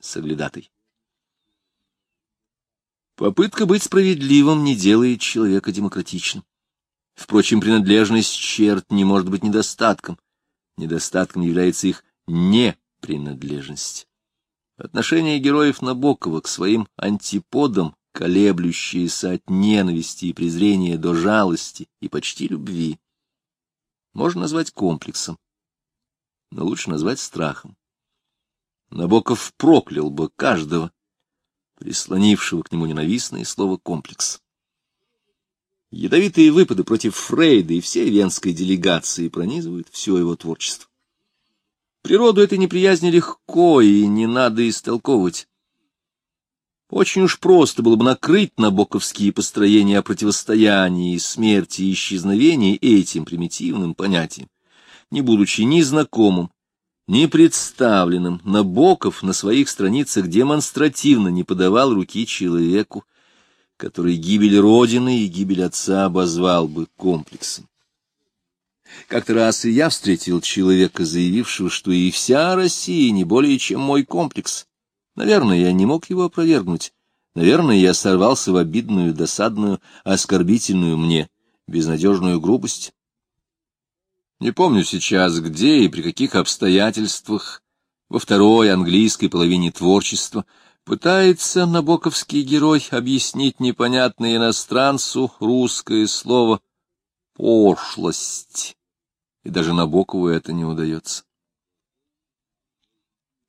соглядатой. Попытка быть справедливым не делает человека демократичным. Впрочем, принадлежность черт не может быть недостатком. Недостатком является их непринадлежность. Отношение героев Набокова к своим антиподам, колеблющиеся от ненависти и презрения до жалости и почти любви, можно назвать комплексом, но лучше назвать страхом. Набоков проклял бы каждого, прислонившего к нему ненавистное слово «комплекс». Ядовитые выпады против Фрейда и всей венской делегации пронизывают все его творчество. Природу этой неприязни легко и не надо истолковывать. Очень уж просто было бы накрыть набоковские построения о противостоянии, смерти и исчезновении этим примитивным понятием, не будучи ни знакомым, ни представленным. Набоков на своих страницах демонстративно не подавал руки человеку, который гибель Родины и гибель отца обозвал бы комплексом. Как-то раз и я встретил человека, заявившего, что и вся Россия не более чем мой комплекс. Наверное, я не мог его опровергнуть. Наверное, я сорвался в обидную, досадную, оскорбительную мне, безнадежную грубость. Не помню сейчас, где и при каких обстоятельствах во второй английской половине творчества пытается набоковский герой объяснить непонятное иностранцу русское слово «пошлость» и даже Набокову это не удается.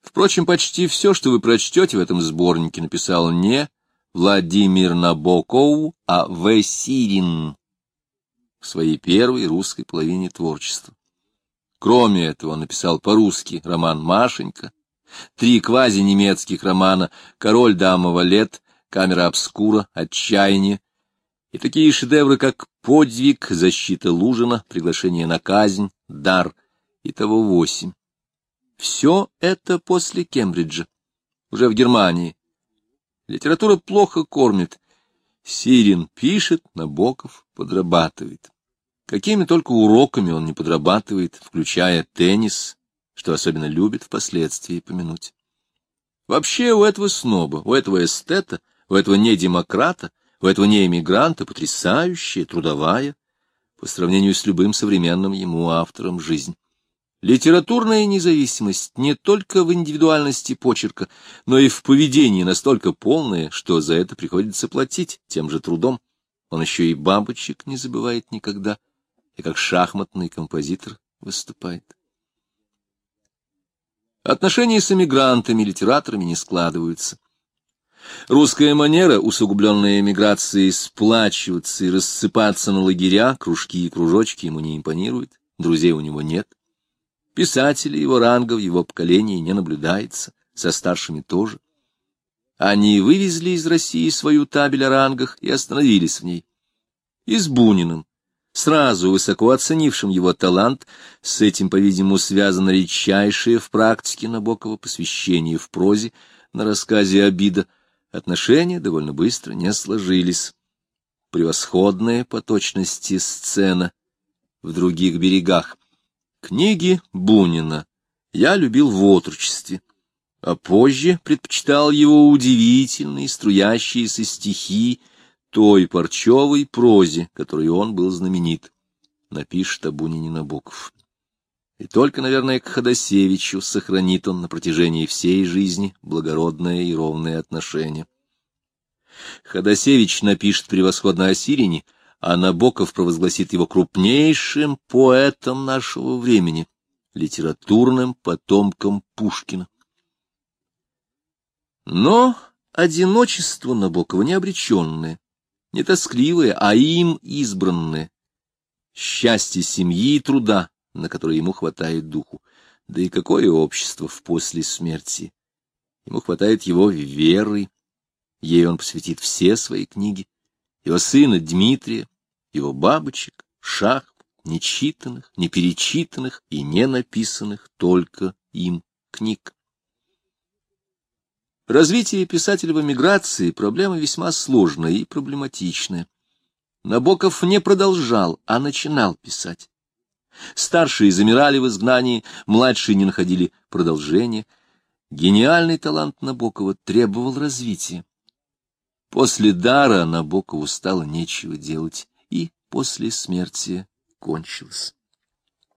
Впрочем, почти все, что вы прочтете в этом сборнике, написал не Владимир Набоков, а В. в своей первой русской половине творчества. Кроме этого, он написал по-русски роман «Машенька», три квази-немецких романа «Король дамова лет», «Камера обскура», «Отчаяние» и такие шедевры, как «Подвиг», «Защита Лужина», «Приглашение на казнь», «Дар» и того восемь. Все это после Кембриджа, уже в Германии. Литература плохо кормит. Сирин пишет, Набоков подрабатывает. Какими только уроками он не подрабатывает, включая теннис, что особенно любит впоследствии помянуть. Вообще у этого сноба, у этого эстета, у этого недемократа у этого не эмигранта потрясающая, трудовая, по сравнению с любым современным ему автором, жизнь. Литературная независимость не только в индивидуальности почерка, но и в поведении настолько полная, что за это приходится платить тем же трудом. Он еще и бабочек не забывает никогда, и как шахматный композитор выступает. Отношения с эмигрантами, литераторами не складываются. Русская манера, усугубленная эмиграцией, сплачиваться и рассыпаться на лагеря, кружки и кружочки ему не импонирует, друзей у него нет. Писателей его ранга в его поколении не наблюдается, со старшими тоже. Они вывезли из России свою табель о рангах и остановились в ней. И с Буниным, сразу высоко оценившим его талант, с этим, по-видимому, связано редчайшее в практике Набокова посвящение в прозе на рассказе «Обида», отношения довольно быстро не сложились. Превосходная по точности сцена в других берегах. Книги Бунина я любил в отрочестве, а позже предпочитал его удивительные струящиеся стихи той парчевой прозе, которой он был знаменит. Напишет о Бунине Набоков. И только, наверное, к Ходосевичу сохранит он на протяжении всей жизни благородное и ровное отношение. Ходосевич напишет превосходно о Сирине, а Набоков провозгласит его крупнейшим поэтом нашего времени, литературным потомком Пушкина. Но одиночество Набокова не обреченное, не тоскливое, а им избранное. Счастье семьи и труда, на которое ему хватает духу. Да и какое общество в после смерти? Ему хватает его веры. Ей он посвятит все свои книги. Его сына Дмитрия, его бабочек, шах, нечитанных, неперечитанных и не написанных только им книг. Развитие писателя в эмиграции — проблема весьма сложная и проблематичная. Набоков не продолжал, а начинал писать. Старшие замирали в изгнании, младшие не находили продолжения. Гениальный талант Набокова требовал развития. После дара Набокову стало нечего делать, и после смерти кончилось.